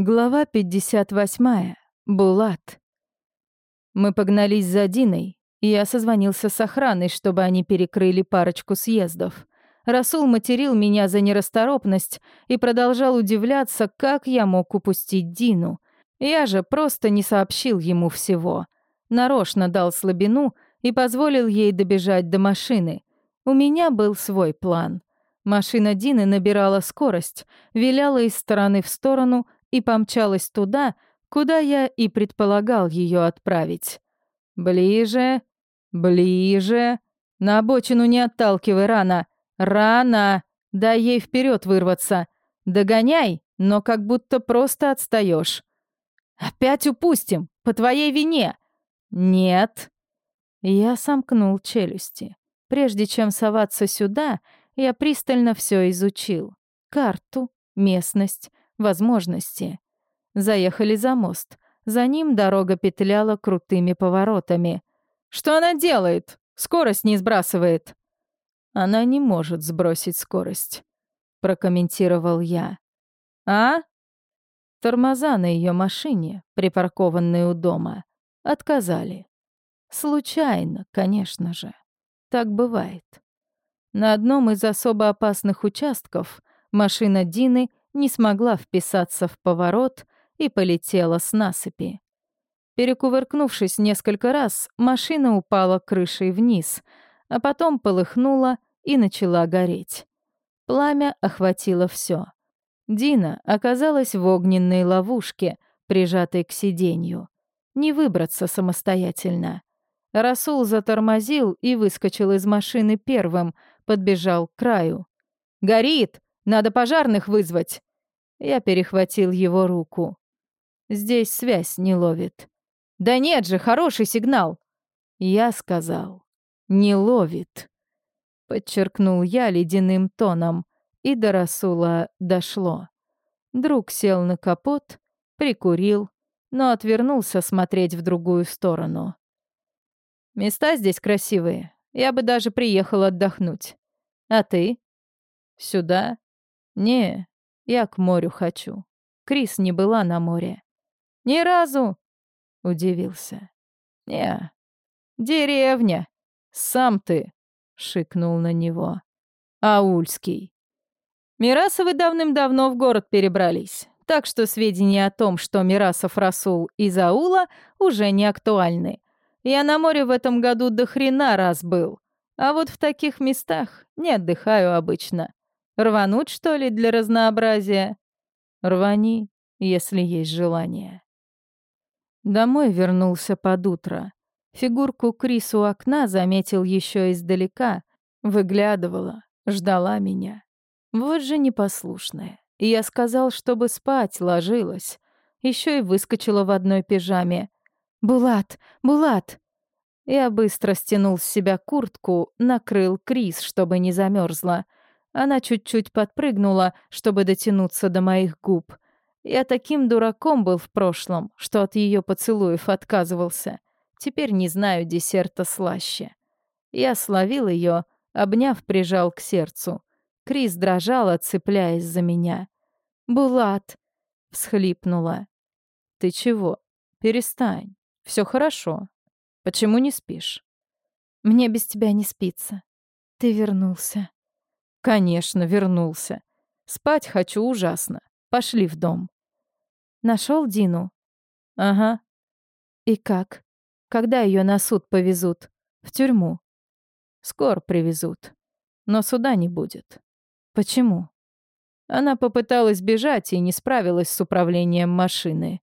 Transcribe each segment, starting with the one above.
Глава 58. Булат. Мы погнались за Диной, и я созвонился с охраной, чтобы они перекрыли парочку съездов. Расул материл меня за нерасторопность и продолжал удивляться, как я мог упустить Дину. Я же просто не сообщил ему всего. Нарочно дал слабину и позволил ей добежать до машины. У меня был свой план. Машина Дины набирала скорость, виляла из стороны в сторону — и помчалась туда, куда я и предполагал ее отправить. «Ближе, ближе. На обочину не отталкивай рано. Рано. Дай ей вперед вырваться. Догоняй, но как будто просто отстаешь. Опять упустим, по твоей вине. Нет. Я сомкнул челюсти. Прежде чем соваться сюда, я пристально все изучил. Карту, местность, возможности. Заехали за мост. За ним дорога петляла крутыми поворотами. «Что она делает? Скорость не сбрасывает!» «Она не может сбросить скорость», — прокомментировал я. «А?» Тормоза на ее машине, припаркованные у дома, отказали. Случайно, конечно же. Так бывает. На одном из особо опасных участков машина Дины не смогла вписаться в поворот и полетела с насыпи. Перекувыркнувшись несколько раз, машина упала крышей вниз, а потом полыхнула и начала гореть. Пламя охватило все. Дина оказалась в огненной ловушке, прижатой к сиденью. Не выбраться самостоятельно. Расул затормозил и выскочил из машины первым, подбежал к краю. «Горит! Надо пожарных вызвать!» Я перехватил его руку. Здесь связь не ловит. Да нет же, хороший сигнал. Я сказал, не ловит. Подчеркнул я ледяным тоном, и до Расула дошло. Друг сел на капот, прикурил, но отвернулся смотреть в другую сторону. Места здесь красивые. Я бы даже приехал отдохнуть. А ты? Сюда? Не, я к морю хочу. Крис не была на море. Ни разу? Удивился. Не. Деревня. Сам ты, шикнул на него. Аульский. Мирасовы давным-давно в город перебрались, так что сведения о том, что Мирасов Расул из аула, уже не актуальны. Я на море в этом году до хрена раз был, а вот в таких местах не отдыхаю обычно. Рвануть, что ли, для разнообразия? Рвани, если есть желание. Домой вернулся под утро. Фигурку Крис у окна заметил еще издалека, выглядывала, ждала меня. Вот же непослушная. И я сказал, чтобы спать ложилась. Еще и выскочила в одной пижаме. «Булат! Булат!» Я быстро стянул с себя куртку, накрыл Крис, чтобы не замерзла. Она чуть-чуть подпрыгнула, чтобы дотянуться до моих губ. Я таким дураком был в прошлом, что от ее поцелуев отказывался. Теперь не знаю десерта слаще. Я словил ее, обняв, прижал к сердцу. Крис дрожала, цепляясь за меня. «Булат!» — всхлипнула. «Ты чего? Перестань. Все хорошо. Почему не спишь?» «Мне без тебя не спится. Ты вернулся». Конечно, вернулся. Спать хочу ужасно. Пошли в дом. Нашел Дину? Ага. И как? Когда ее на суд повезут? В тюрьму? Скоро привезут. Но суда не будет. Почему? Она попыталась бежать и не справилась с управлением машины.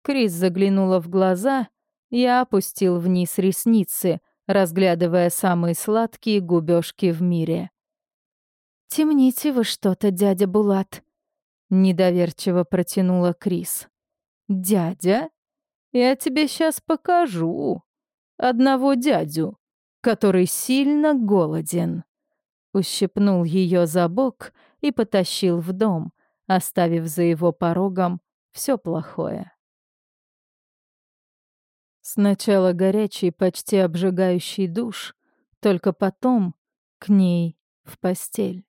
Крис заглянула в глаза, я опустил вниз ресницы, разглядывая самые сладкие губёшки в мире. «Темните вы что-то, дядя Булат», — недоверчиво протянула Крис. «Дядя? Я тебе сейчас покажу. Одного дядю, который сильно голоден». Ущипнул ее за бок и потащил в дом, оставив за его порогом все плохое. Сначала горячий, почти обжигающий душ, только потом к ней в постель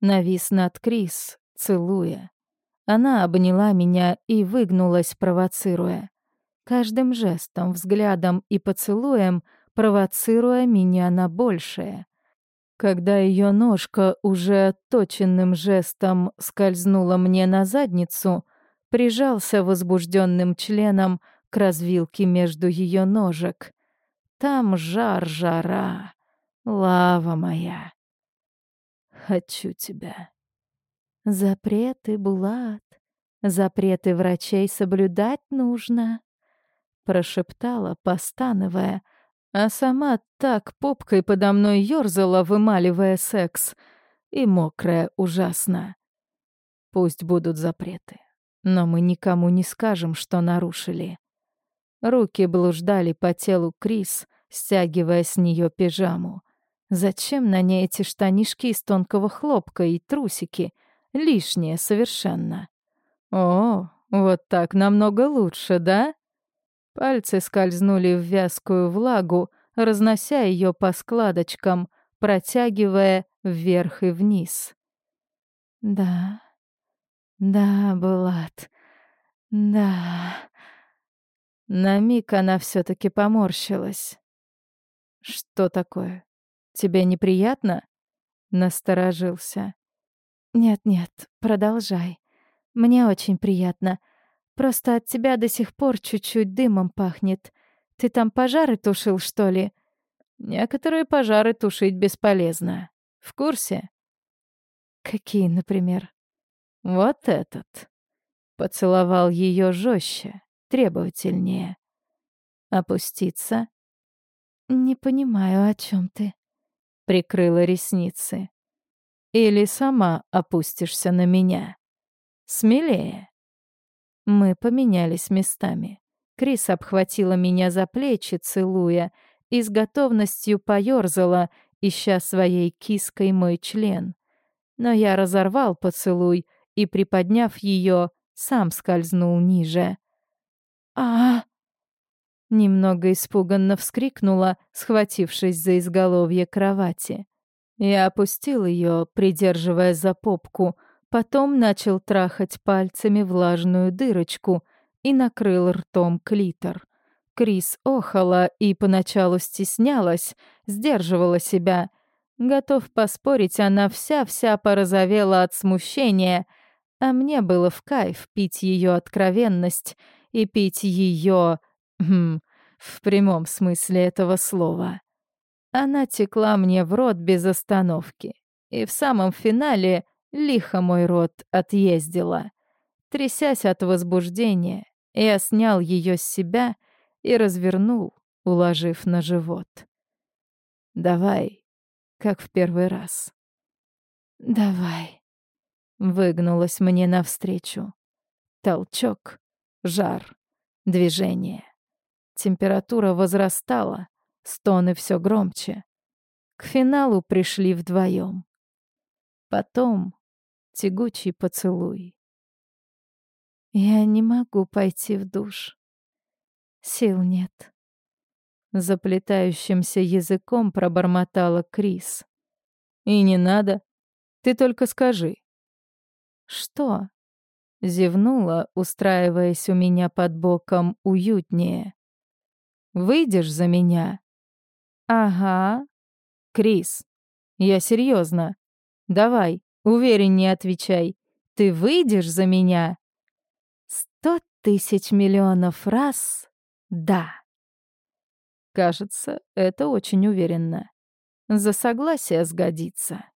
навис над Крис, целуя. Она обняла меня и выгнулась, провоцируя. Каждым жестом, взглядом и поцелуем провоцируя меня на большее. Когда ее ножка уже отточенным жестом скользнула мне на задницу, прижался возбужденным членом к развилке между ее ножек. Там жар-жара, лава моя. Хочу тебя. Запреты, Булат, запреты врачей соблюдать нужно, прошептала, постановая, а сама так попкой подо мной ёрзала, вымаливая секс, и мокрая ужасно. Пусть будут запреты, но мы никому не скажем, что нарушили. Руки блуждали по телу Крис, стягивая с нее пижаму. Зачем на ней эти штанишки из тонкого хлопка и трусики? Лишнее совершенно. О, вот так намного лучше, да? Пальцы скользнули в вязкую влагу, разнося ее по складочкам, протягивая вверх и вниз. «Да, да, Булат, да...» На миг она все таки поморщилась. «Что такое? Тебе неприятно?» Насторожился. «Нет-нет, продолжай. Мне очень приятно. Просто от тебя до сих пор чуть-чуть дымом пахнет. Ты там пожары тушил, что ли? Некоторые пожары тушить бесполезно. В курсе? Какие, например? Вот этот. Поцеловал ее жестче, требовательнее. Опуститься? Не понимаю, о чем ты. Прикрыла ресницы. Или сама опустишься на меня. Смелее. Мы поменялись местами. Крис обхватила меня за плечи, целуя, и с готовностью поёрзала, ища своей киской мой член. Но я разорвал поцелуй и, приподняв ее, сам скользнул ниже. а Немного испуганно вскрикнула, схватившись за изголовье кровати. Я опустил ее, придерживая за попку — Потом начал трахать пальцами влажную дырочку и накрыл ртом клитор. Крис охала и поначалу стеснялась, сдерживала себя. Готов поспорить, она вся-вся порозовела от смущения, а мне было в кайф пить ее откровенность и пить ее... Хм, в прямом смысле этого слова. Она текла мне в рот без остановки. И в самом финале Лихо мой рот отъездила. Трясясь от возбуждения, я снял ее с себя и развернул, уложив на живот. «Давай, как в первый раз». «Давай», — выгнулась мне навстречу. Толчок, жар, движение. Температура возрастала, стоны все громче. К финалу пришли вдвоем. Потом тягучий поцелуй. Я не могу пойти в душ. Сил нет. Заплетающимся языком пробормотала Крис. И не надо. Ты только скажи. Что? Зевнула, устраиваясь у меня под боком уютнее. Выйдешь за меня? Ага. Крис, я серьезно. Давай, Увереннее отвечай. Ты выйдешь за меня? Сто тысяч миллионов раз да. Кажется, это очень уверенно. За согласие сгодится.